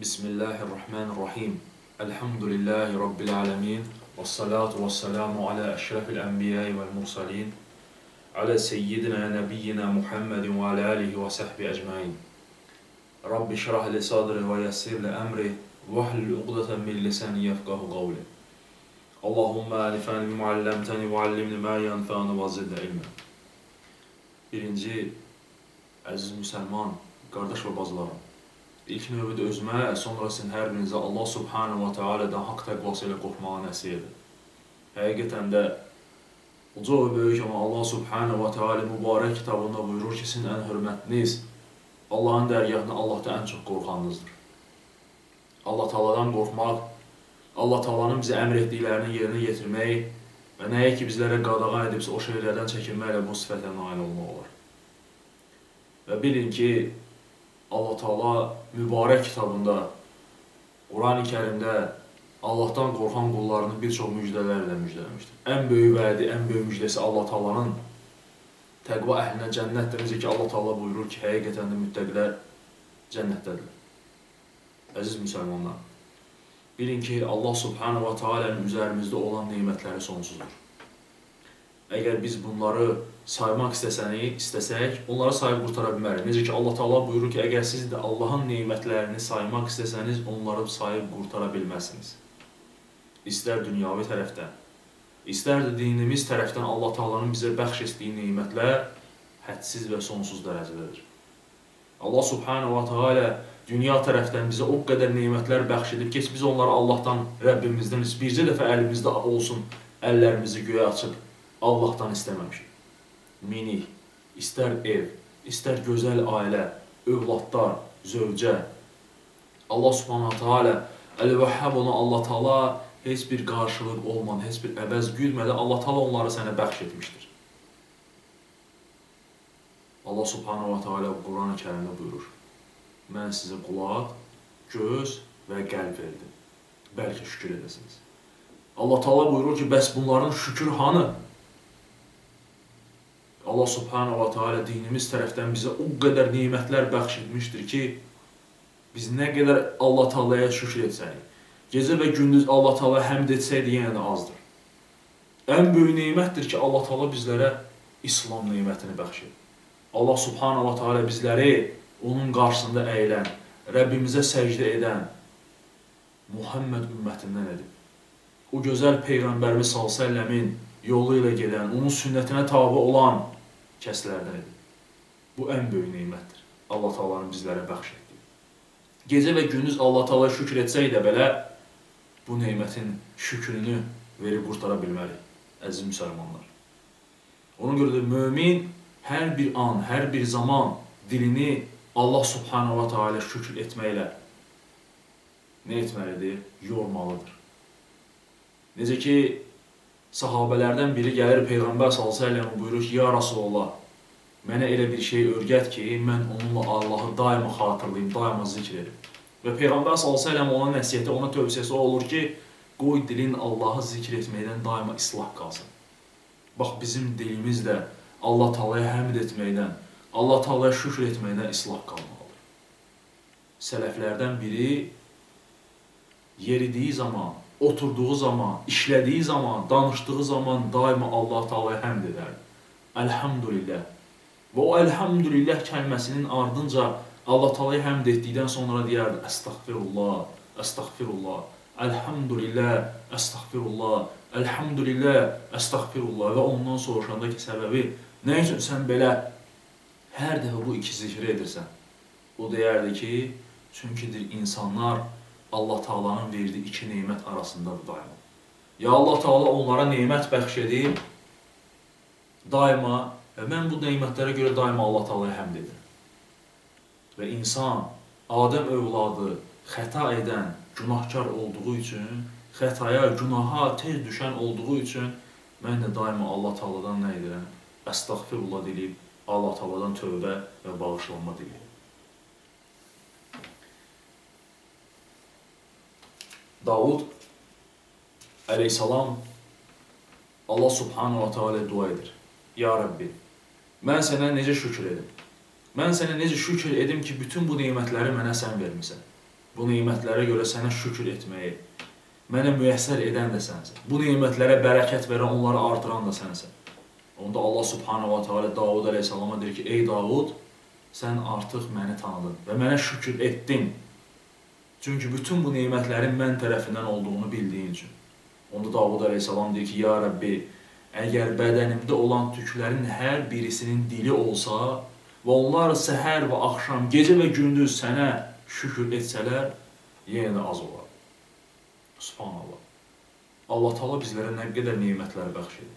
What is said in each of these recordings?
Bismillahirrahmanirrahim. Elhamdülillahi Rabbil alemin. Və salatu və salamu alə əşrəfil ənbiyəyi vəl mursalin. Alə seyyidina nəbiyyina Muhammedin və alə alihi və səhbi əcmain. Rabbi şrah li sadri və yəssir li əmri və hlul uqdatan min lisani yefqahu qavli. Allahumma alifani bima allamtani və allimni ma yanfa'uni və zidni ilmə. Birinci, əziz müsəlman, qardaş və bacılarım, ilk növbədə özümə, sonra sizin hər birinizə Allah subhanahu wa ta'aladan haqq təqvası ilə qorxmağa nəsib edir. Həqiqətən də uca və böyük olan Allah subhanahu wa ta'ala mübarək kitabında buyurur ki, sizin ən hörmətliniz Allahın dərgahına Allahdan ən çox qorxanınızdır. Allah Taala'dan qorxmaq, Allah Taala'nın bizə əmr etdiklərini yerinə yetirmək və nəyə ki bizlərə qadağan edibsə o şeylərdən çəkinməklə bu sifətə nail olmaq olar. Və bilin ki, Allah Taala mübarək kitabında, Qurani Kərimdə Allahdan qorxan qullarını bir çox müjdələrlə müjdələmişdir. Ən böyük vədi, ən böyük müjdəsi Allah Taala'nın təqva əhlinə cənnətdir. Necə ki Allah Taala buyurur ki, həqiqətən də müttəqilər cənnətdədirlər. Əziz müsəlmanlar, bilin ki, Allah Subhanahu va Taala'nın üzərimizdə olan nemətləri sonsuzdur. Əgər biz bunları saymaq istəsənik, istəsək, onları sayıb qurtara bilmərik. Necə ki Allah Taala buyurur ki, əgər siz də Allahın nemətlərini saymaq istəsəniz, onları sayıb qurtara bilməzsiniz. İstər dünyavi tərəfdən, istər də dinimiz tərəfdən Allah Taala'nın bizə bəxş etdiyi nemətlər hədsiz və sonsuz dərəcədədir. Allah Subhanahu va Taala dünya tərəfdən bizə o qədər nemətlər bəxş edib ki, biz onları Allahdan, Rəbbimizdən bircə dəfə əlimizdə olsun, əllərimizi göyə açıb Allahdan istəməmişik. Minik, istər ev, istər gözəl ailə, övladlar, zövcə. Allah Subhanahu taala Əl-Vəhhab ona Allah Taala heç bir qarşılıq olmadan, heç bir əvəz güdmədən Allah Taala onları sənə bəxş etmişdir. Allah Subhanahu taala Quran-ı Kərimdə buyurur: Mən sizə qulaq, göz və qəlb verdim. Bəlkə şükür edəsiniz. Allah Taala buyurur ki, bəs bunların şükür hanı? Allah Subhanahu wa Taala dinimiz tərəfdən bizə o qədər nemətlər bəxş etmişdir ki, biz nə qədər Allah Taalaya şükür etsək, gecə və gündüz Allah Taala həmd etsək yenə də azdır. Ən böyük nemətdir ki, Allah Taala bizlərə İslam nemətini bəxş edir. Allah Subhanahu wa Taala bizləri onun qarşısında əyilən, Rəbbimizə səcdə edən Muhammed ümmətindən edib. O gözəl peyğəmbərimiz səlləmin yolu ilə gedən, onun sünnətinə tabe olan kəslərdən edin. Bu ən böyük nemətdir. Allah Taala'nın bizlərə bəxş etdiyi. Gecə və gündüz Allah Taala şükür etsək də belə bu nemətin şükrünü verib qurtara bilmərik, əziz müsəlmanlar. Ona görə də mömin hər bir an, hər bir zaman dilini Allah Subhanahu va Taala şükür etməklə nə etməlidir? Yormalıdır. Necə ki sahabələrdən biri gəlir Peyğəmbər səlləm buyurur ki, ya Rasulullah, mənə elə bir şey öyrət ki, mən onunla Allahı daima xatırlayım, daima zikr edim. Və Peyğəmbər səlləm ona nəsihəti, ona tövsiyəsi olur ki, qoy dilin Allahı zikr etməkdən daima islah qalsın. Bax bizim dilimiz də Allah Taala'ya həmd etməkdən, Allah Taala'ya şükr etməkdən islah qalmalıdır. Sələflərdən biri yeridiyi zaman oturduğu zaman, işlədiyi zaman, danışdığı zaman daima Allah Taala'ya həmd edər. Elhamdülillah. Və o elhamdülillah kəlməsinin ardınca Allah Taala'ya həmd etdikdən sonra deyərdi: Əstəğfirullah, əstəğfirullah, elhamdülillah, əstəğfirullah, elhamdülillah, əstəğfirullah və ondan soruşanda ki, səbəbi nə üçün sən belə hər dəfə bu iki zikri edirsən? O deyərdi ki, çünkidir insanlar Allah Taala'nın verdiyi iki nemət arasındadır daima. Ya Allah Taala onlara nemət bəxş edib daima və mən bu nemətlərə görə daima Allah Taala'ya həmd edirəm. Və insan Adəm övladı xəta edən, günahkar olduğu üçün, xətaya, günaha tez düşən olduğu üçün mən də daima Allah Taala'dan nə edirəm? Əstəğfirullah deyib Allah Taala'dan tövbə və bağışlanma diləyirəm. Davud əleyhissalam Allah subhanahu wa ta'ala dua edir. Ya Rabbi, mən sənə necə şükür edim? Mən sənə necə şükür edim ki, bütün bu nemətləri mənə sən vermisən? Bu nemətlərə görə sənə şükür etməyi, mənə müyəssər edən də sənsən. Bu nemətlərə bərəkət verən, onları artıran da sənsən. Onda Allah subhanahu wa ta'ala Davud əleyhissalama deyir ki, ey Davud, sən artıq məni tanıdın və mənə şükür etdin. Çünki bütün bu nemətlərin mən tərəfindən olduğunu bildiyin üçün. Onda Davud əleyhissalam deyir ki, ya Rəbbi, əgər bədənimdə olan tüklərin hər birisinin dili olsa və onlar səhər və axşam, gecə və gündüz sənə şükür etsələr, yenə də az olar. Subhanallah. Allah Taala bizlərə nə qədər nemətlər bəxş edir.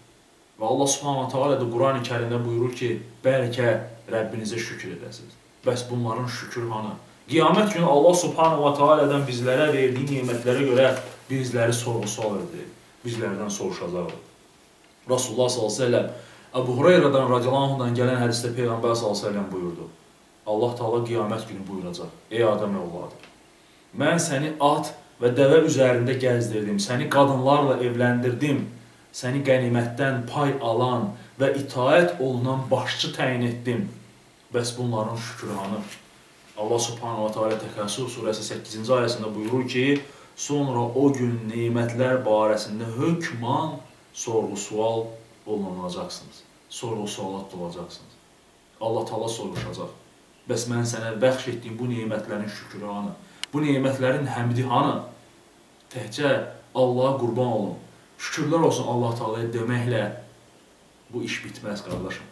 Və Allah Subhanahu taala da Qurani Kərimdə buyurur ki, bəlkə Rəbbinizə şükür edəsiniz. Bəs bunların şükür hanı? Qiyamət günü Allah Subhanahu taaladan bizlərə verdiyi nemətlərə görə bizləri sorğu-sual edəcək. Bizlərdən soruşacaq. Rasulullah sallallahu əleyhi və səlləm Əbu Hüreyrədən radiyallahu anhudan gələn hədisdə Peyğəmbər səlləm buyurdu. Allah Taala qiyamət günü buyuracaq: "Ey Adəm övladı, mən səni at və dəvə üzərində gəzdirdim, səni qadınlarla evləndirdim, səni qənimətdən pay alan və itaət olunan başçı təyin etdim. Bəs bunların şükranı Allah Subhanahu va Taala Təkəssür surəsi 8-ci ayəsində buyurur ki, sonra o gün nemətlər barəsində hökman sorğu-sual olunacaqsınız. Sorğu-suala tutulacaqsınız. Allah Taala soruşacaq. Bəs mən sənə bəxş etdiyim bu nemətlərin şükranı, bu nemətlərin həmdi hanı? Təkcə Allaha qurban olun. Şükürlər olsun Allah Taalaya deməklə bu iş bitməz qardaşım.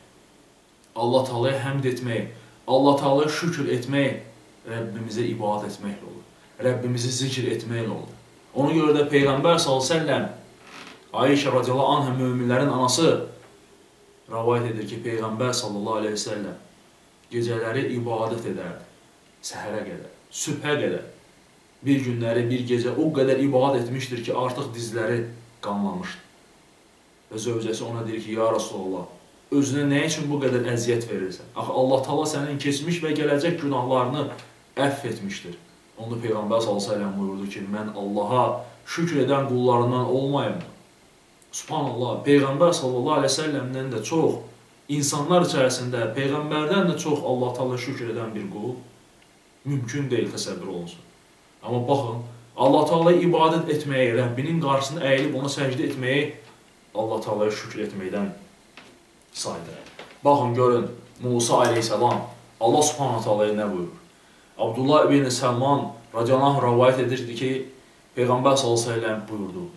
Allah Taalaya həmd etmək, Allah Taalaya şükür etmək Rəbbimizə ibadət etməklə olur. Rəbbimizi zikr etməklə olur. Ona görə də Peyğəmbər sallallahu Ayşə radiyallahu anhə möminlərin anası rivayet edir ki, Peyğəmbər sallallahu əleyhi və səlləm gecələri ibadət edərdi. Səhərə qədər, sübhə qədər. Bir günləri, bir gecə o qədər ibadət etmişdir ki, artıq dizləri qanlamışdı. Və zövcəsi ona deyir ki, ya Rasulullah, özünə nə üçün bu qədər əziyyət verirsən? Axı Allah Taala sənin keçmiş və gələcək günahlarını əfv etmişdir. Onda Peyğəmbər sallallahu əleyhi və səlləm buyurdu ki, mən Allaha şükr edən qullarından olmayım. Subhanallah, Peyğəmbər sallallahu əleyhi və səlləmdən də çox insanlar içərisində peyğəmbərdən də çox Allah Taala şükr edən bir qul mümkün deyil təsəvvür olunsun. Amma baxın, Allah Taalaya ibadət etməyi, Rəbbinin qarşısında əyilib ona səcdə etməyi Allah Taalaya şükür etməkdən sayılır. Baxın görün Musa əleyhissalam Allah Subhanahu taalaya nə buyurur? Abdullah ibn Səlman radiyallahu rivayet edirdi ki, Peyğəmbər səlləm buyurdu.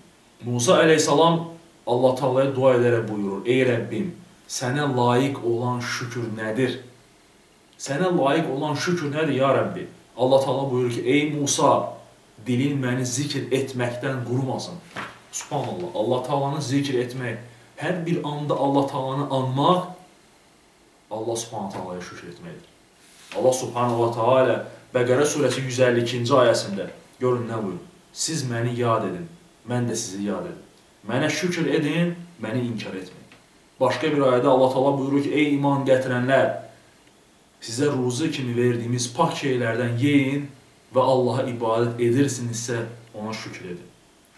Musa əleyhissalam Allah Taalaya dua edərək buyurur: "Ey Rəbbim, sənə layiq olan şükür nədir?" Sənə layiq olan şükür nədir ya Rəbbi? Allah Taala buyurur ki: "Ey Musa, dilin məni zikr etməkdən qurumasın. Subhanallah, Allah Taalanı zikr etmək, hər bir anda Allah Taalanı anmaq Allah Subhanahu Taalaya şükr etməkdir. Allah Subhanahu Taala Bəqərə surəsi 152-ci ayəsində görün nə buyurur? Siz məni yad edin, mən də sizi yad edim. Mənə şükür edin, məni inkar etməyin. Başqa bir ayədə Allah Taala buyurur ki: "Ey iman gətirənlər, sizə ruzu kimi verdiyimiz pak şeylərdən yeyin və Allaha ibadət edirsinizsə, ona şükür edin.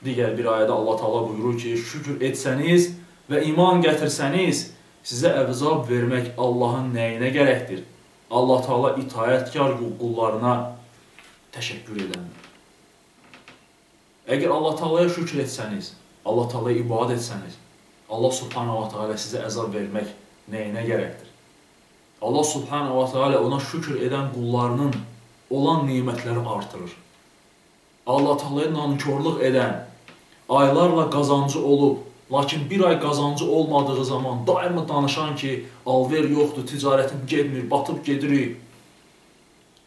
Digər bir ayədə Allah Taala buyurur ki, şükür etsəniz və iman gətirsəniz, sizə əvzab vermək Allahın nəyinə gərəkdir? Allah Taala itayətkar qullarına təşəkkür edəndir. Əgər Allah Taalaya şükür etsəniz, Allah Taalaya ibadət etsəniz, Allah Subhanahu va Taala sizə əzab vermək nəyinə gərəkdir? Allah Subhanahu va Taala ona şükür edən qullarının olan nemətləri artırır. Allah Taalaya nankorluq edən, aylarla qazancı olub, lakin bir ay qazancı olmadığı zaman daima danışan ki, alver yoxdur, ticarətim getmir, batıb gedirik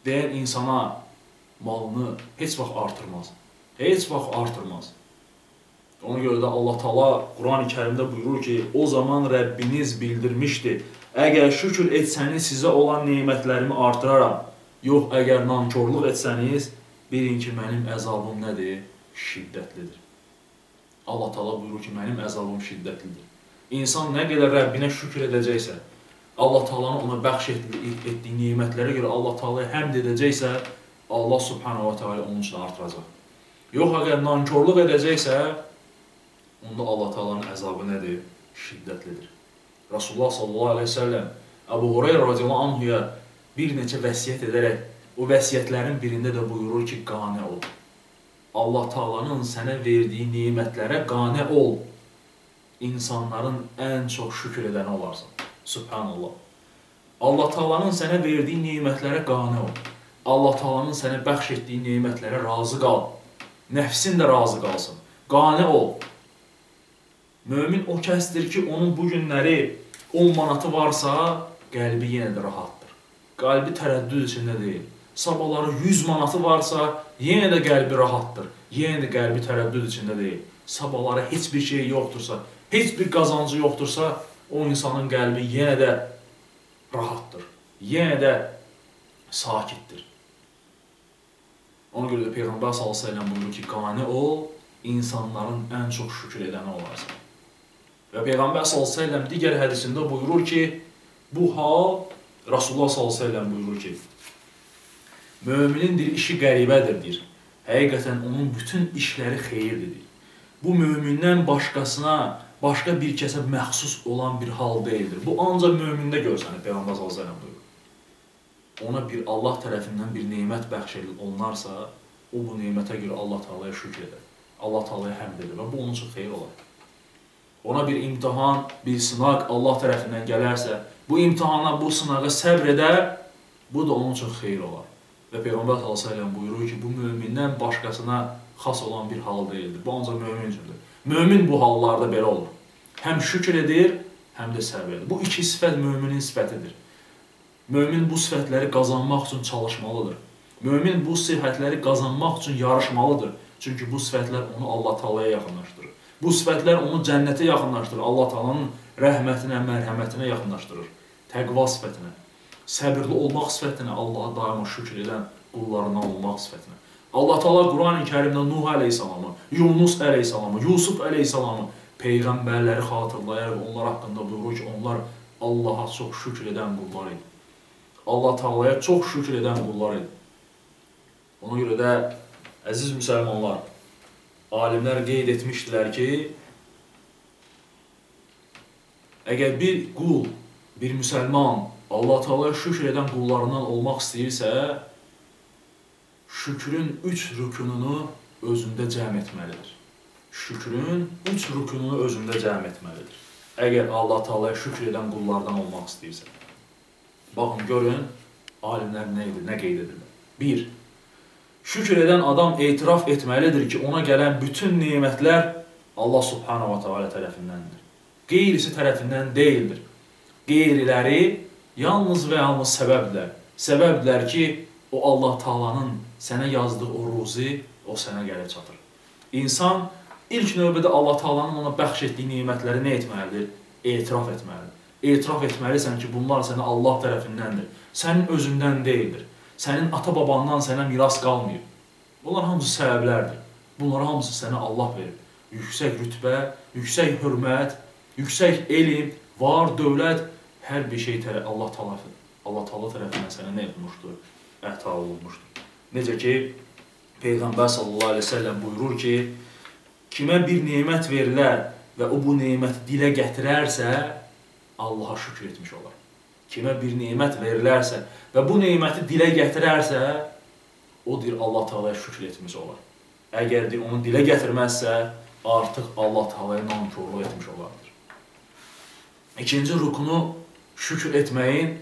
deyən insana malını heç vaxt artırmaz. Heç vaxt artırmaz. Ona görə də Allah Taala Quran-ı Kərimdə buyurur ki, o zaman Rəbbiniz bildirmişdi: Əgər şükür etsəniz sizə olan nemətlərimi artıraram. Yox, əgər nankorluq etsəniz, bilin ki, mənim əzabım nədir? Şiddətlidir. Allah Taala buyurur ki, mənim əzabım şiddətlidir. İnsan nə qədər Rəbbinə şükür edəcəksə, Allah Taala'nın ona bəxş etdiyi nemətlərə görə Allah Taala'ya həmd edəcəksə, Allah Subhanahu va Taala onun üçün artıracaq. Yox, əgər nankorluq edəcəksə, onda Allah Taala'nın əzabı nədir? Şiddətlidir. Rasulullah sallallahu əleyhi və səlləm Əbu Hüreyrə radiyallahu anhuya bir neçə vəsiyyət edərək o vəsiyyətlərin birində də buyurur ki, qane ol. Allah Taala'nın sənə verdiyi nemətlərə qane ol. İnsanların ən çox şükür edəni olarsan. Subhanallah. Allah Taala'nın sənə verdiyi nemətlərə qane ol. Allah Taala'nın sənə bəxş etdiyi nemətlərə razı qal. Nəfsin də razı qalsın. Qane ol. Mömin o kəsdir ki, onun bu günləri 10 manatı varsa, qəlbi yenə də rahatdır. Qəlbi tərəddüd içində deyil. Sabahları 100 manatı varsa, yenə də qəlbi rahatdır. Yenə də qəlbi tərəddüd içində deyil. Sabahları heç bir şey yoxdursa, heç bir qazancı yoxdursa, o insanın qəlbi yenə də rahatdır. Yenə də sakitdir. Ona görə də Peyğəmbər sallallahu əleyhi buyurur ki, qani ol, insanların ən çox şükür edəni olarsan. Və Peyğəmbər sallallahu əleyhi digər hədisində buyurur ki, bu hal Rasulullah sallallahu əleyhi buyurur ki, Möminin bir işi qəribədir, deyir. Həqiqətən onun bütün işləri xeyirlidir. Bu mömindən başqasına, başqa bir kəsə məxsus olan bir hal deyildir. Bu ancaq mömində görsənir, Peyğəmbər sallallahu əleyhi. Ona bir Allah tərəfindən bir nemət bəxş olunarsa, o bu nemətə görə Allah Taala'ya şükr edər. Allah Taala'ya həmd edir və bu onun üçün xeyir olar. Ona bir imtahan, bir sınaq Allah tərəfindən gələrsə, bu imtahana, bu sınağa səbr edər, bu da onun üçün xeyir olar. Və Peyğəmbər s.ə.v buyurur ki, bu mömindən başqasına xas olan bir hal deyildir. Bu ancaq mömin üçündür. Mömin bu hallarda belə olur. Həm şükür edir, həm də səbr edir. Bu iki sifət möminin sifətidir. Mömin bu sifətləri qazanmaq üçün çalışmalıdır. Mömin bu sifətləri qazanmaq üçün yarışmalıdır. Çünki bu sifətlər onu Allah Taala'ya yaxınlaşdırır. Bu sifətlər onu cənnətə yaxınlaşdırır. Allah Taala'nın rəhmətinə, mərhəmətinə yaxınlaşdırır. Təqva sifətinə səbirli olmaq sifətinə, Allaha daima şükür edən qullarından olmaq sifətinə. Allah Taala Qurani-Kərimdə Nuh əleyhissalamı, Yunus əleyhissalamı, Yusuf əleyhissalamı peyğəmbərləri xatırlayır və onlar haqqında buyurur ki, onlar Allaha çox şükür edən qullar idi. Allah Taalaya çox şükür edən qullar idi. Ona görə də əziz müsəlmanlar, alimlər qeyd etmişdilər ki, əgər bir qul, bir müsəlman Allah Teala şükr edən qullarından olmaq istəyirsə, şükrün üç rükununu özündə cəm etməlidir. Şükrün üç rükununu özündə cəm etməlidir. Əgər Allah Teala'ya şükr edən qullardan olmaq istəyirsə. Baxın, görün, alimlər nə edir, nə qeyd edirlər. 1. Şükr edən adam etiraf etməlidir ki, ona gələn bütün nemətlər Allah Subhanahu wa Taala tərəfindəndir. Qeyrisi tərəfindən deyildir. Qeyriləri Yalnız və yalnız səbəblər. Səbəblər ki, o Allah Taalanın sənə yazdığı o ruzi o sənə gəlib çatır. İnsan ilk növbədə Allah Taalanın ona bəxş etdiyi nemətləri nə etməlidir? Etiraf etməlidir. Etiraf etməlisən ki, bunlar sənə Allah tərəfindəndir. Sənin özündən deyildir. Sənin ata-babandan sənə miras qalmayıb. Bunlar hamısı səbəblərdir. Bunlar hamısı sənə Allah verib. Yüksək rütbə, yüksək hörmət, yüksək elm, var, dövlət hər bir şey tərə Allah Taala Allah Taala tərəfindən sənə nə etmişdir? Əta olunmuşdur. Necə ki Peyğəmbər sallallahu əleyhi və səlləm buyurur ki, kimə bir nemət verilər və o bu neməti dilə gətirərsə, Allaha şükür etmiş olar. Kimə bir nemət verilərsə və bu neməti dilə gətirərsə, o deyir Allah Taala'ya şükür etmiş olar. Əgər deyir onu dilə gətirməzsə, artıq Allah Taala'ya nankorluq etmiş olardır. İkinci rukunu şükür etməyin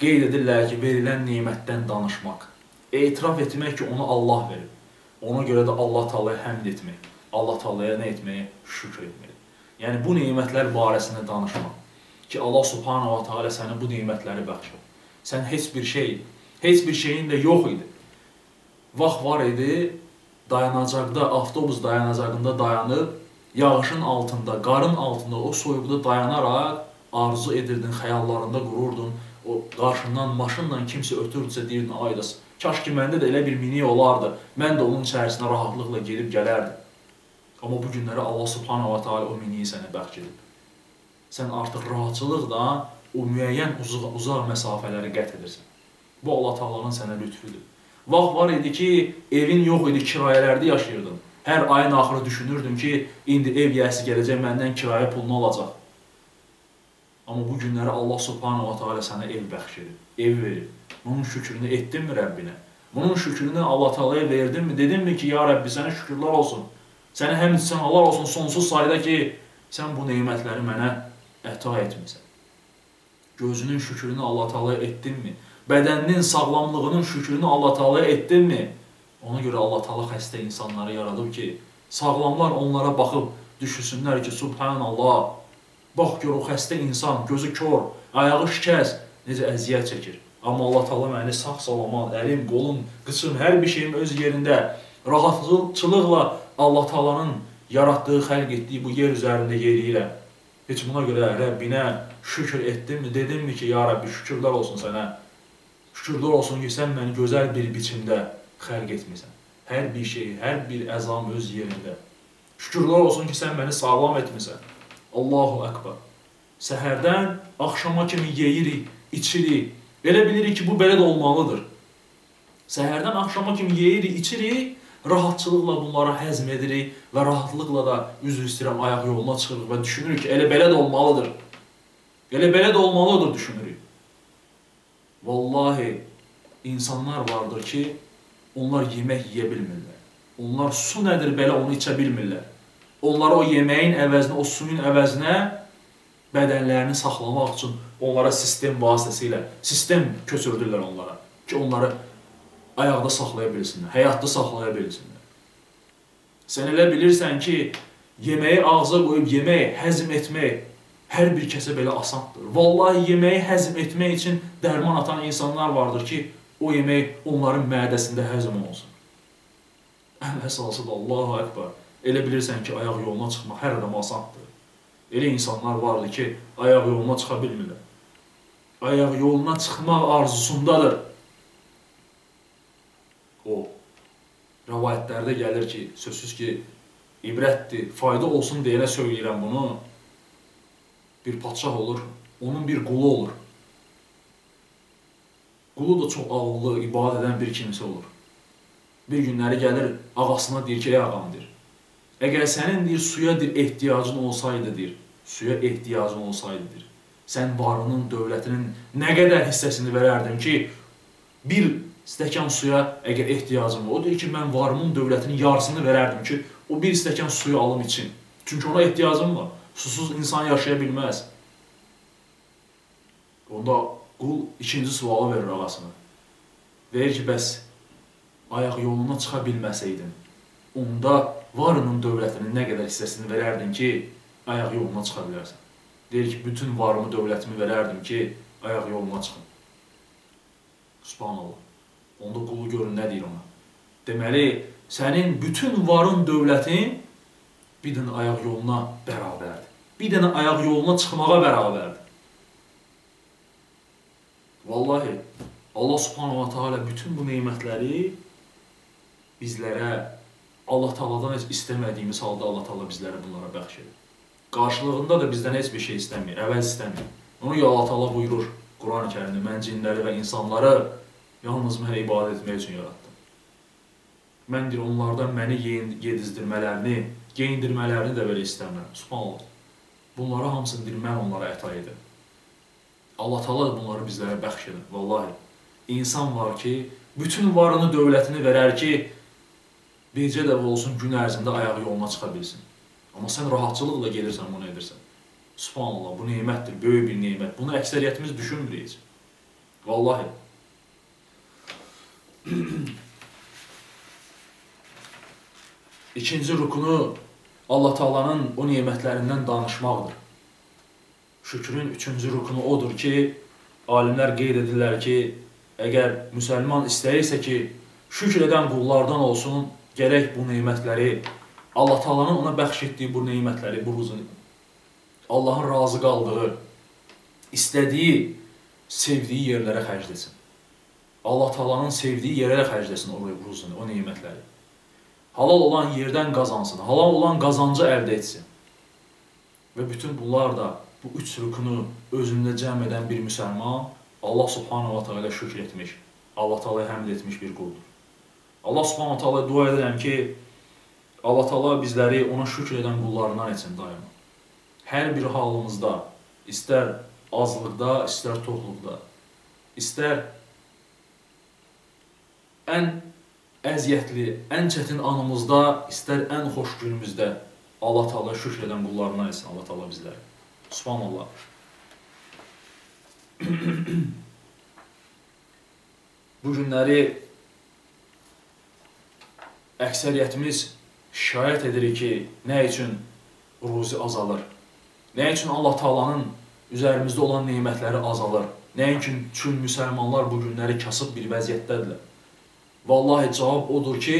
qeyd edirlər ki, verilən nemətdən danışmaq. Etiraf etmək ki, onu Allah verib. Ona görə də Allah Taala'ya həmd etmək. Allah Taala'ya nə etməyə? Şükür etmək. Yəni bu nemətlər barəsində danışmaq. Ki Allah Subhanahu va Taala sənə bu nemətləri bəxş etdi. Sən heç bir şey, heç bir şeyin də yox idi. Vaxt var idi, dayanacaqda, avtobus dayanacağında dayanıb, yağışın altında, qarın altında, o soyuqda dayanaraq arzu edirdin, xəyallarında qururdun, o qarşından maşınla kimsə ötürdüsə deyirdin, aydas, kaş ki məndə də elə bir mini olardı, mən də onun içərisinə rahatlıqla gedib gələrdim. Amma bu günləri Allah subhanahu wa ta'ala o miniyi sənə bəxş edib. Sən artıq rahatçılıqla o müəyyən uzaq, uzaq məsafələri qət edirsən. Bu Allah Taala'nın sənə lütfüdür. Vaxt var idi ki, evin yox idi, kirayələrdə yaşayırdın. Hər ayın axırı düşünürdün ki, indi ev yəsi gələcək, məndən kirayə pulunu alacaq. Amma bu günləri Allah subhanahu wa ta'ala sənə ev bəxş edib, ev verib. Bunun şükrünü etdinmi Rəbbinə? Bunun şükrünü Allah Taala'ya verdinmi? Dedinmi ki, ya Rəbbi, sənə şükürlər olsun. Sənə həmd sənalar olsun sonsuz sayda ki, sən bu nemətləri mənə əta etmisən. Gözünün şükrünü Allah Taala'ya etdinmi? Bədəninin sağlamlığının şükrünü Allah Taala'ya etdinmi? Ona görə Allah Taala xəstə insanları yaradıb ki, sağlamlar onlara baxıb düşünsünlər ki, subhanallah, bax gör o xəstə insan, gözü kör, ayağı şikəst, necə əziyyət çəkir. Amma Allah Taala məni sağ-salamat, əlim, qolum, qıçım, hər bir şeyim öz yerində rahatçılıqla Allah Taalanın yaratdığı, xəlq etdiyi bu yer üzərində yeriyirəm. Heç buna görə Rəbbinə şükür etdimmi, dedimmi ki, ya Rəbbi şükürlər olsun sənə. Şükürlər olsun ki, sən məni gözəl bir biçimdə xəlq etmisən. Hər bir şey, hər bir əzam öz yerində. Şükürlər olsun ki, sən məni sağlam etmisən. Allahu Akbar. Səhərdən axşama kimi yeyirik, içirik. Elə bilirik ki, bu belə də olmalıdır. Səhərdən axşama kimi yeyirik, içirik, rahatçılıqla bunları həzm edirik və rahatlıqla da üzr istəyirəm ayaq yoluna çıxırıq və düşünürük ki, elə belə də olmalıdır. Elə belə də olmalıdır düşünürük. Vallahi insanlar vardır ki, onlar yemək yeyə bilmirlər. Onlar su nədir belə onu içə bilmirlər. Onlar o yeməyin əvəzinə, o suyun əvəzinə bədənlərini saxlamaq üçün onlara sistem vasitəsilə sistem köçürdürlər onlara ki, onları ayaqda saxlaya bilsinlər, həyatda saxlaya bilsinlər. Sən elə bilirsən ki, yeməyi ağza qoyub yemək, həzm etmək hər bir kəsə belə asandır. Vallahi yeməyi həzm etmək üçün dərman atan insanlar vardır ki, o yemək onların mədəsində həzm olunsun. Ən əsası da Allahu Əkbar. Elə bilirsən ki, ayaq yoluna çıxmaq hər adama asandır. Elə insanlar vardır ki, ayaq yoluna çıxa bilmirlər. Ayaq yoluna çıxmaq arzusundadır. O, rəvayətlərdə gəlir ki, sözsüz ki, ibrətdir, fayda olsun deyənə söyləyirəm bunu. Bir padşah olur, onun bir qulu olur. Qulu da çox ağıllı, ibadət edən bir kimsə olur bir günləri gəlir ağasına deyir ki, ey ağam deyir. Əgər sənin deyir suya deyir ehtiyacın olsaydı deyir, suya ehtiyacın olsaydı deyir. Sən varının, dövlətinin nə qədər hissəsini verərdin ki, bir stəkan suya əgər ehtiyacım var. O deyir ki, mən varımın, dövlətinin yarısını verərdim ki, o bir stəkan suyu alım için. Çünki ona ehtiyacım var. Susuz insan yaşaya bilməz. Onda qul ikinci sualı verir ağasına. Deyir ki, bəs ayaq yoluna çıxa bilməsəydin, onda varının dövlətinin nə qədər hissəsini verərdin ki, ayaq yoluna çıxa bilərsən. Deyir ki, bütün varımı, dövlətimi verərdim ki, ayaq yoluna çıxım. Subhanallah. Onda qulu görün nə deyir ona. Deməli, sənin bütün varın, dövlətin bir dənə ayaq yoluna bərabərdir. Bir dənə ayaq yoluna çıxmağa bərabərdir. Vallahi Allah subhanahu wa ta'ala bütün bu neymətləri bizlərə Allah Taaladan heç istəmədiyimiz halda Allah Taala bizlərə bunlara bəxş edir. Qarşılığında da bizdən heç bir şey istəmir, əvəz istəmir. Görə Allah Taala buyurur Quran-ı Kərimdə: "Mən cinləri və insanları yalnız mənə ibadət etmək üçün yaratdım." Mən deyir onlardan məni yedizdirmələrini, geyindirmələrini də belə istəmirəm. Subhanallah. Bunları hamısını deyir mən onlara əta edirəm. Allah Taala da bunları bizlərə bəxş edir. Vallahi insan var ki, bütün varını, dövlətini verər ki, bircə dəfə olsun gün ərzində ayağı yoluna çıxa bilsin. Amma sən rahatçılıqla gelirsən bunu edirsən. Subhanallah, bu nemətdir, böyük bir nemət. Bunu əksəriyyətimiz düşünmürük. Vallahi. İkinci rukunu Allah Taalanın o nemətlərindən danışmaqdır. Şükrün üçüncü rukunu odur ki, alimlər qeyd edirlər ki, əgər müsəlman istəyirsə ki, şükr edən qullardan olsun, gərək bu nemətləri Allah Taala'nın ona bəxş etdiyi bu nemətləri, bu ruzunu Allahın razı qaldığı, istədiyi, sevdiyi yerlərə xərcləsin. Allah Taala'nın sevdiyi yerlərə xərcləsin o ruzunu, o nemətləri. Halal olan yerdən qazansın, halal olan qazancı əldə etsin. Və bütün bunlar da bu üç rükunu özündə cəm edən bir müsəlman Allah Subhanahu va Taala şükr etmiş, Allah Taala'ya həmd etmiş bir quldur. Allah Subhanahu taala dua edirəm ki, Allah Taala bizləri ona şükr edən qullarından etsin daima. Hər bir halımızda, istər azlıqda, istər toxluqda, istər ən əziyyətli, ən çətin anımızda, istər ən xoş günümüzdə Allah Taala şükr edən qullarından etsin Allah Taala bizləri. Subhanallah. Bu günləri əksəriyyətimiz şikayət edirik ki, nə üçün ruzi azalır? Nə üçün Allah Taala'nın üzərimizdə olan nemətləri azalır? Nə üçün müsəlmanlar bu günləri kasıb bir vəziyyətdədirlər? Vallahi cavab odur ki,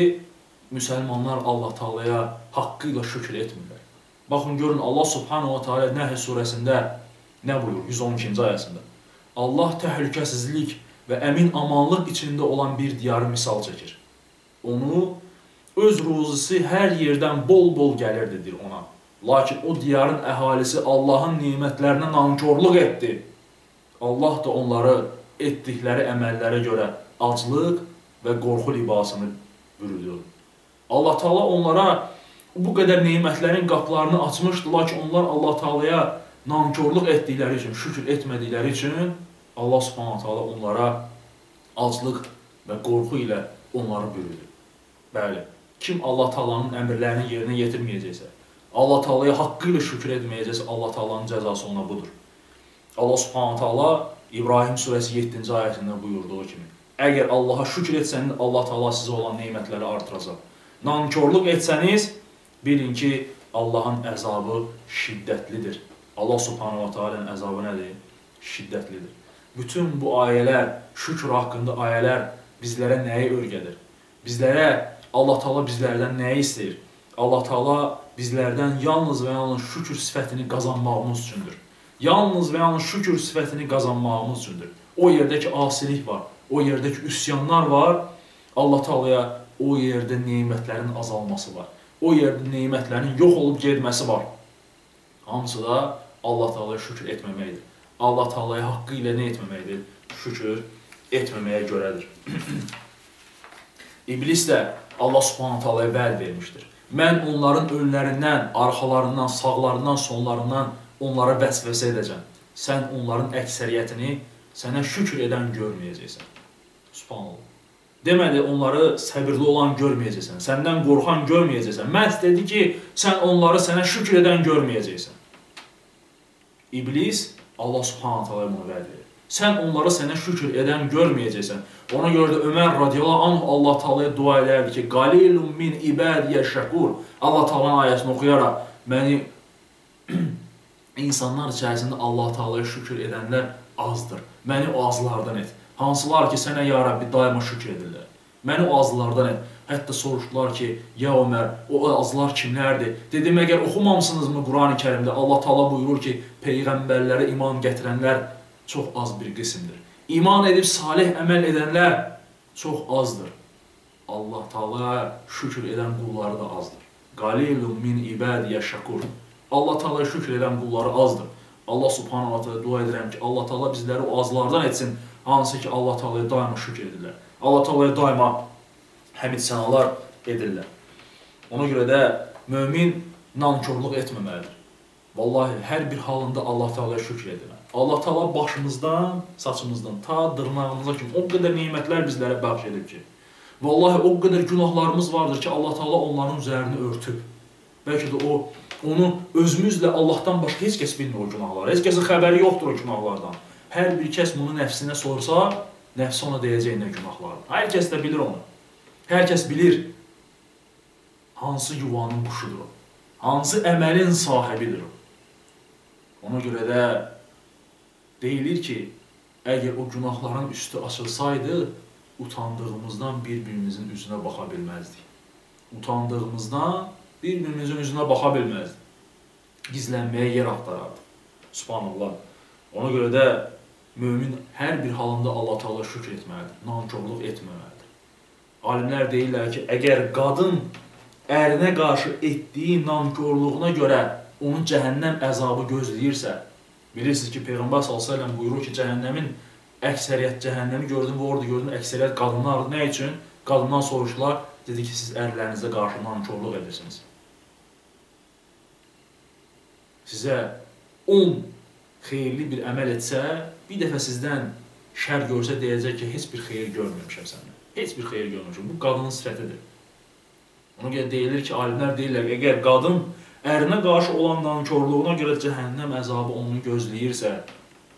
müsəlmanlar Allah Taala'ya haqqı ilə şükür etmirlər. Baxın görün Allah Subhanahu Taala Nəhl surəsində nə buyurur 112-ci ayəsində? Allah təhlükəsizlik və əmin amanlıq içində olan bir diyarı misal çəkir. Onu öz ruzisi hər yerdən bol-bol gəlir dedir ona. Lakin o diyarın əhalisi Allahın nemətlərinə nankorluq etdi. Allah da onları etdikləri əməllərə görə aclıq və qorxu libasını bürüdür. Allah Taala onlara bu qədər nemətlərin qapılarını açmışdı, lakin onlar Allah Taalaya nankorluq etdikləri üçün, şükür etmədikləri üçün Allah Subhanahu taala onlara aclıq və qorxu ilə onları bürüdü. Bəli, kim Allah Taala'nın əmrlərini yerinə yetirməyəcəksə, Allah Taala'ya haqqı ilə şükür etməyəcəksə, Allah Taala'nın cəzası ona budur. Allah Subhanahu taala İbrahim surəsi 7-ci ayəsində buyurduğu kimi: Əgər Allaha şükür etsəniz, Allah Taala sizə olan nemətləri artıracaq. Nankorluq etsəniz, bilin ki, Allahın əzabı şiddətlidir. Allah Subhanahu taala'nın əzabı nədir? Şiddətlidir. Bütün bu ayələr, şükür haqqında ayələr bizlərə nəyi öyrədir? Bizlərə Allah Taala bizlərdən nəyi istəyir? Allah Taala bizlərdən yalnız və yalnız şükür sifətini qazanmağımız üçündür. Yalnız və yalnız şükür sifətini qazanmağımız üçündür. O yerdə ki asilik var, o yerdə ki üsyanlar var, Allah Taala'ya o yerdə nemətlərin azalması var. O yerdə nemətlərin yox olub getməsi var. Hamısı da Allah Taala'ya şükür etməməkdir. Allah Taala'ya haqqı ilə nə etməməkdir? Şükür etməməyə görədir. İblis də Allah Subhanahu Taala'ya vəd vermişdir. Mən onların önlərindən, arxalarından, sağlarından, sonlarından onlara vəsvəsə edəcəm. Sən onların əksəriyyətini sənə şükür edən görməyəcəksən. Subhanallah. Demədi, onları səbirli olan görməyəcəksən, səndən qorxan görməyəcəksən. Məhz dedi ki, sən onları sənə şükür edən görməyəcəksən. İblis Allah Subhanahu taala bunu vəd verir. Sən onları sənə şükür edən görməyəcəksən. Ona görə də Ömər radiyallahu anh Allah Taala'ya dua edərdi ki, "Qalilun min ibadiyə şəkur." Allah Taala'nın ayəsini oxuyaraq məni insanlar içərisində Allah Taala'ya şükür edənlər azdır. Məni o azlardan et. Hansılar ki, sənə ya Rəbbi daima şükür edirlər. Məni o azlardan et. Hətta soruşdular ki, ya Ömər, o azlar kimlərdir? Dedim, əgər oxumamısınızmı Qurani Kərimdə? Allah Taala buyurur ki, peyğəmbərlərə iman gətirənlər çox az bir qismdir. İman edib salih əməl edənlər çox azdır. Allah Taala şükür edən qulları da azdır. Qalilun min ibadiyə şəkur. Allah Taala şükür edən qulları azdır. Allah Subhanahu va taala dua edirəm ki, Allah Taala bizləri o azlardan etsin, hansı ki Allah Taala'ya daima şükür edirlər. Allah Taala'ya daima həmid sənalar edirlər. Ona görə də mömin nankorluq etməməlidir. Vallahi hər bir halında Allah Taala'ya şükür etməlidir. Allah Taala başımızdan, saçımızdan ta dırnağımıza kimi o qədər nemətlər bizlərə bəxş edib ki, vallahi o qədər günahlarımız vardır ki, Allah Taala onların üzərini örtüb. Bəlkə də o onu özümüzlə Allahdan başqa heç kəs bilmir o günahları. Heç kəsin xəbəri yoxdur o günahlardan. Hər bir kəs bunu nəfsinə sorsa, nəfsi ona deyəcək nə günahlardır. Hər kəs də bilir onu. Hər kəs bilir hansı yuvanın quşudur o. Hansı əməlin sahibidir o. Ona görə də deyilir ki, əgər o günahların üstü açılsaydı, utandığımızdan bir-birimizin üzünə baxa bilməzdik. Utandığımızdan bir-birimizin üzünə baxa bilməzdik. Gizlənməyə yer axtarardıq. Subhanallah. Ona görə də mömin hər bir halında Allah Taala şükür etməlidir, nankorluq etməməlidir. Alimlər deyirlər ki, əgər qadın ərinə qarşı etdiyi nankorluğuna görə onun cəhənnəm əzabı gözləyirsə, bilirsiniz ki, Peyğəmbər əleyhi buyurur ki, cəhənnəmin əksəriyyət cəhənnəmi gördüm və orada gördüm əksəriyyət qadınlardır. Nə üçün? Qadından soruşdular, dedi ki, siz ərlərinizə qarşı nankorluq edirsiniz. Sizə 10 xeyirli bir əməl etsə, bir dəfə sizdən şər görsə deyəcək ki, heç bir xeyir görməmişəm səndən. Heç bir xeyir görmüşük. Bu qadının sifətidir. Ona görə deyilir ki, alimlər deyirlər, əgər qadın ərinə qarşı olan nankorluğuna görə cəhənnəm əzabı onu gözləyirsə,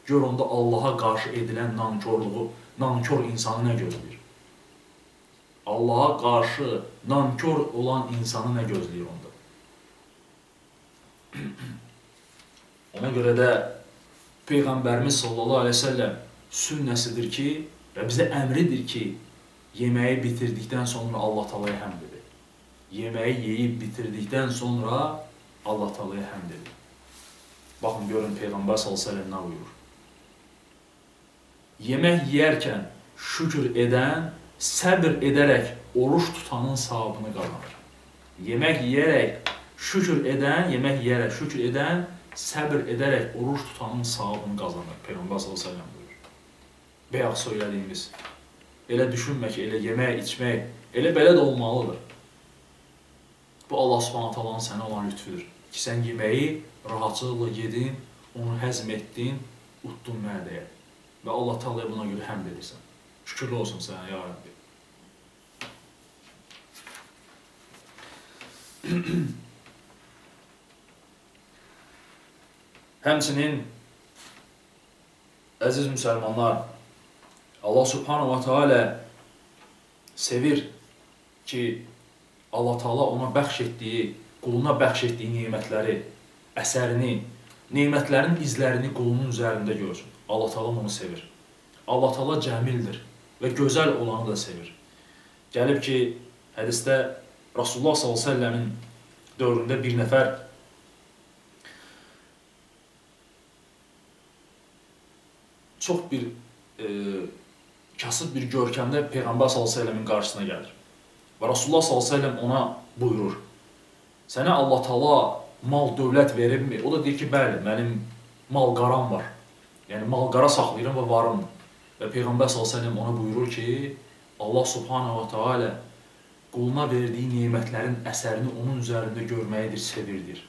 gör onda Allaha qarşı edilən nankorluğu, nankor insanı nə gözləyir? Allaha qarşı nankor olan insanı nə gözləyir onda? Ona görə də Peyğəmbərimiz sallallahu əleyhi və səlləm sünnəsidir ki, və bizə əmridir ki, yeməyi bitirdikdən sonra Allah Taala'ya həmd edir yeməyi yeyib bitirdikdən sonra Allah Taala'ya həmd edir. Baxın görün Peyğəmbər sallallahu əleyhi nə buyurur. Yemək yeyərkən şükür edən səbr edərək oruç tutanın savabını qazanır. Yemək yeyərək şükür edən, yemək yeyərək şükür edən səbr edərək oruç tutanın savabını qazanır. Peyğəmbər sallallahu əleyhi buyurur. Bayaq söylədiyimiz elə düşünmə ki, elə yemək, içmək, elə belə də olmalıdır. Bu Allah Subhanahu taalanın sənə olan lütfüdür. Ki sən yeməyi rahatçılıqla yedin, onu həzm etdin, utdun mədəyə. Və Allah Taalaya buna görə həmd edirsən. Şükürlü olsun sənə ya Rəbbi. Həmçinin əziz müsəlmanlar Allah Subhanahu va Taala sevir ki Allah Taala ona bəxş etdiyi, quluna bəxş etdiyi nemətləri, əsərini, nemətlərin izlərini qulunun üzərində görsün. Allah Taala onu sevir. Allah Taala cəmildir və gözəl olanı da sevir. Gəlib ki, hədisdə Rasulullah sallallahu əleyhi və səlləmin dövründə bir nəfər çox bir e, kasıb bir görkəmdə Peyğəmbər sallallahu əleyhi və səlləmin qarşısına gəlir. Və Rasulullah s.ə.v ona buyurur, sənə Allah tala mal, dövlət veribmi? O da deyir ki, bəli, mənim mal qaram var. Yəni, mal qara saxlayıram və varımdır. Və Peyğəmbər s.ə.v ona buyurur ki, Allah subhanahu wa ta'ala quluna verdiyi nemətlərin əsərini onun üzərində görməyidir, sevirdir.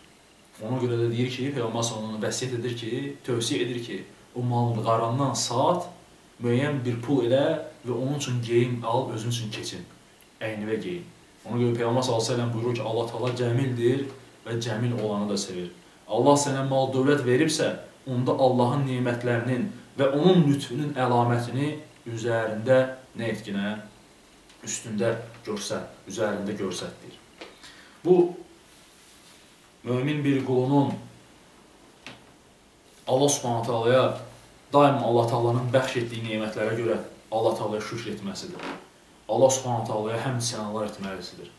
Ona görə də deyir ki, Peyğəmbər s.ə.v vəsiyyət edir ki, tövsiyə edir ki, o malını qarandan saat müəyyən bir pul elə və onun üçün geyim al, özün üçün keçin əynivə geyin. Ona görə Peyğəmbər sallallahu buyurur ki, Allah Taala cəmildir və cəmil olanı da sevir. Allah sənə mal dövlət veribsə, onda Allahın nemətlərinin və onun lütfünün əlamətini üzərində nə etkinə? Üstündə görsət, üzərində görsətdir. Bu mömin bir qulunun Allah Subhanahu taalaya daim Allah Taala'nın bəxş etdiyi nemətlərə görə Allah Taala'ya şükr etməsidir. Allah Subhanahu taalaya həmd sənalar etməlisidir.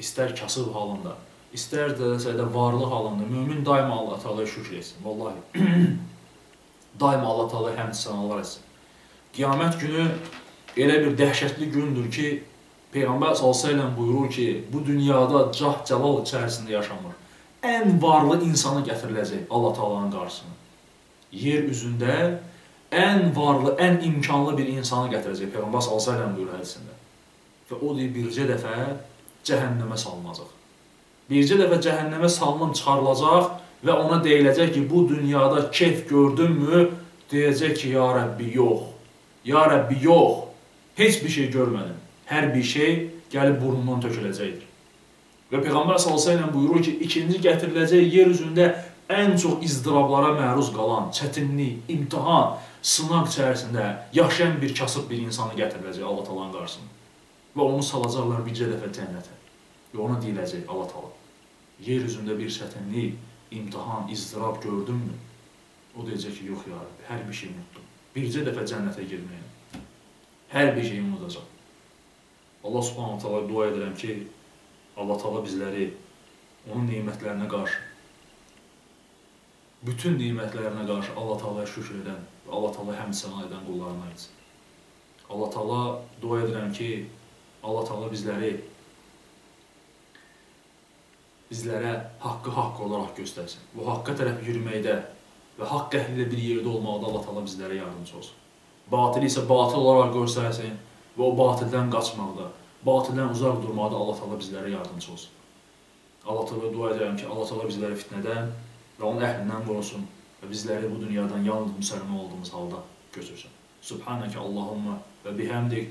İstər kasıb halında, istər də sədə varlı halında mömin daima Allah Taalaya şükür etsin. Vallahi daima Allah Taalaya həmd sənalar etsin. Qiyamət günü elə bir dəhşətli gündür ki, Peyğəmbər sallallahu buyurur ki, bu dünyada cah cəlal içərisində yaşamır. Ən varlı insanı gətiriləcək Allah Taala'nın qarşısına. Yer üzündə ən varlı, ən imkanlı bir insanı gətirəcək Peyğəmbər sallallahu buyurur hədisində və o deyir bircə dəfə cəhənnəmə salınacaq. Bircə dəfə cəhənnəmə salınıb çıxarılacaq və ona deyiləcək ki, bu dünyada keyf gördünmü? Deyəcək ki, ya Rəbbi, yox. Ya Rəbbi, yox. Heç bir şey görmədim. Hər bir şey gəlib burnundan töküləcəkdir. Və Peyğəmbər sallallahu buyurur ki, ikinci gətiriləcək yer üzündə ən çox izdirablara məruz qalan, çətinlik, imtihan, sınaq içərisində yaşayan bir kasıb bir insanı gətiriləcək Allah talanın qarşısına və onu salacaqlar bircə dəfə cənnətə. Və ona deyiləcək Allah Taala. Yer üzündə bir çətinlik, imtahan, izdirab gördünmü? O deyəcək ki, yox ya Rəbbi, hər bir şeyi unutdum. Bircə dəfə cənnətə girməyə. Hər bir şeyi unudacaq. Allah Subhanahu taala dua edirəm ki, Allah Taala bizləri onun nemətlərinə qarşı bütün nemətlərinə qarşı Allah Taalaya şükür edən və Allah Taala həmd səna edən qullarına etsin. Allah Taala dua edirəm ki, Allah Taala bizləri bizlərə haqqı haqq olaraq göstərsin. Bu haqqa tərəf yürüməkdə və haqq əhli ilə bir yerdə olmaqda Allah Taala bizlərə yardımcı olsun. Batili isə batıl olaraq göstərsin və o batildən qaçmaqda, batildən uzaq durmaqda Allah Taala bizlərə yardımcı olsun. Allah Taala dua edirəm ki, Allah Taala bizləri fitnədən və onun əhlindən qorusun və bizləri bu dünyadan yalnız müsəlman olduğumuz halda götürsün. Subhanəkə Allahumma və bihamdik